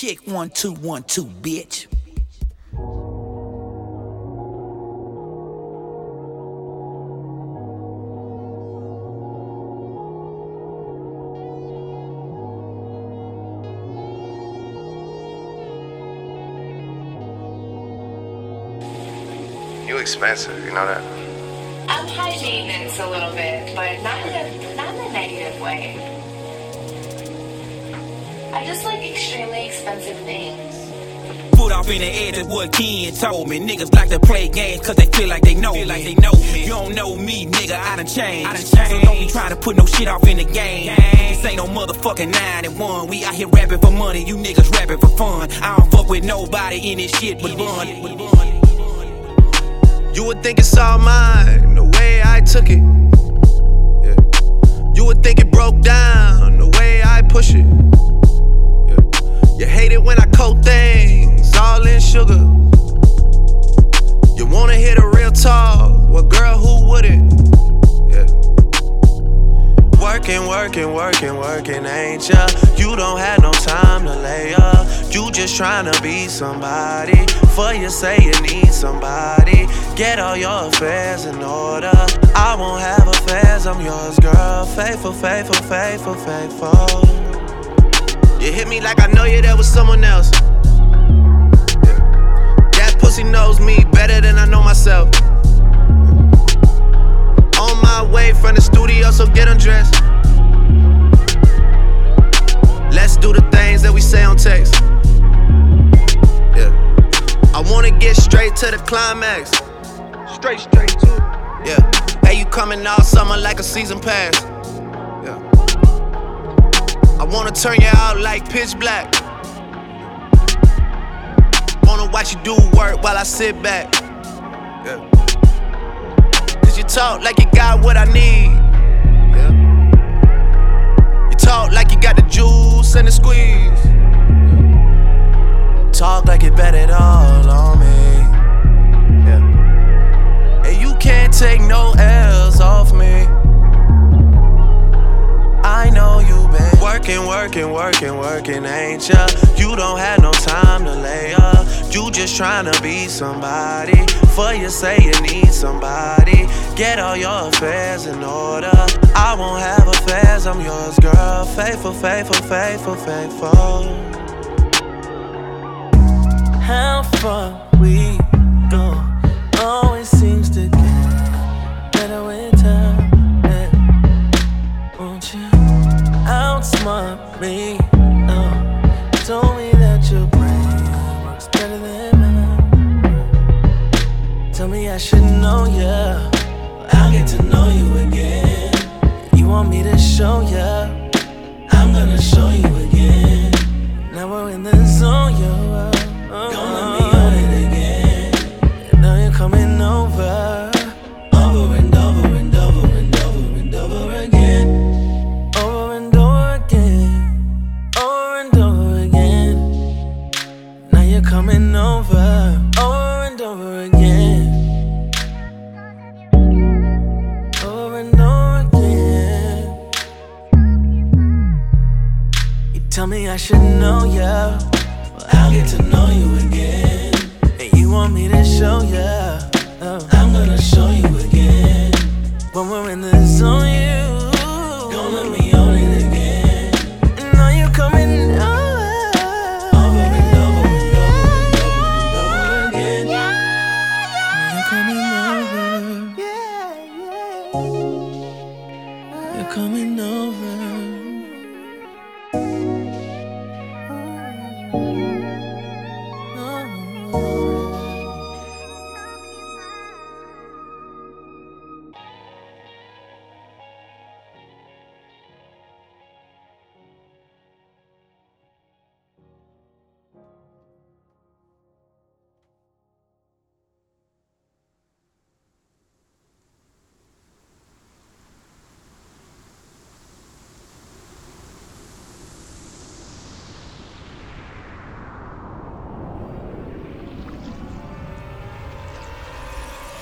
Check one, two, one, two, bitch. You expensive, you know that? I'm high maintenance a little bit, but not in a not in a negative way. I just like extremely expensive things. Put off in the air, that's what Ken told me. Niggas like to play games cause they feel like they know me. Like they know me. You don't know me, nigga, I done changed. I done changed. So don't be trying to put no shit off in the game. This ain't no motherfucking 9 and 1. We out here rapping for money, you niggas rapping for fun. I don't fuck with nobody in this shit but Bun. You would think it's all mine, the way I took it. Working, working, working, ain't ya? You don't have no time to lay up. You just tryna be somebody. For you say you need somebody. Get all your affairs in order. I won't have affairs, I'm yours, girl. Faithful, faithful, faithful, faithful. You hit me like I know you, there was someone else. To the climax. Straight, straight to it. Yeah. Hey, you coming all summer like a season pass. Yeah. I wanna turn you out like pitch black. Wanna watch you do work while I sit back. Yeah. Cause you talk like you got what I need. Yeah. You talk like you got the juice and the squeeze. Talk like you bet it all on can't take no L's off me. I know you been working, working, working, working, ain't ya? You don't have no time to lay up. You just tryna be somebody. For you say you need somebody. Get all your affairs in order. I won't have affairs, I'm yours, girl. Faithful, faithful, faithful, faithful. How far we go always better than mine. Tell me I should know ya. I'll get to know you again. You want me to show ya? I'm gonna show you again. Now we're in the zone, yo. Don't let me oh, on it again. Now you're coming. Over tell me I should know you. Well, I'll get to know you again. And you want me to show you. Oh. I'm gonna show you again. When we're in the zone, you. Don't let me own it again. And are you're coming over. Coming over. Yeah, yeah. You're coming over. Thank you.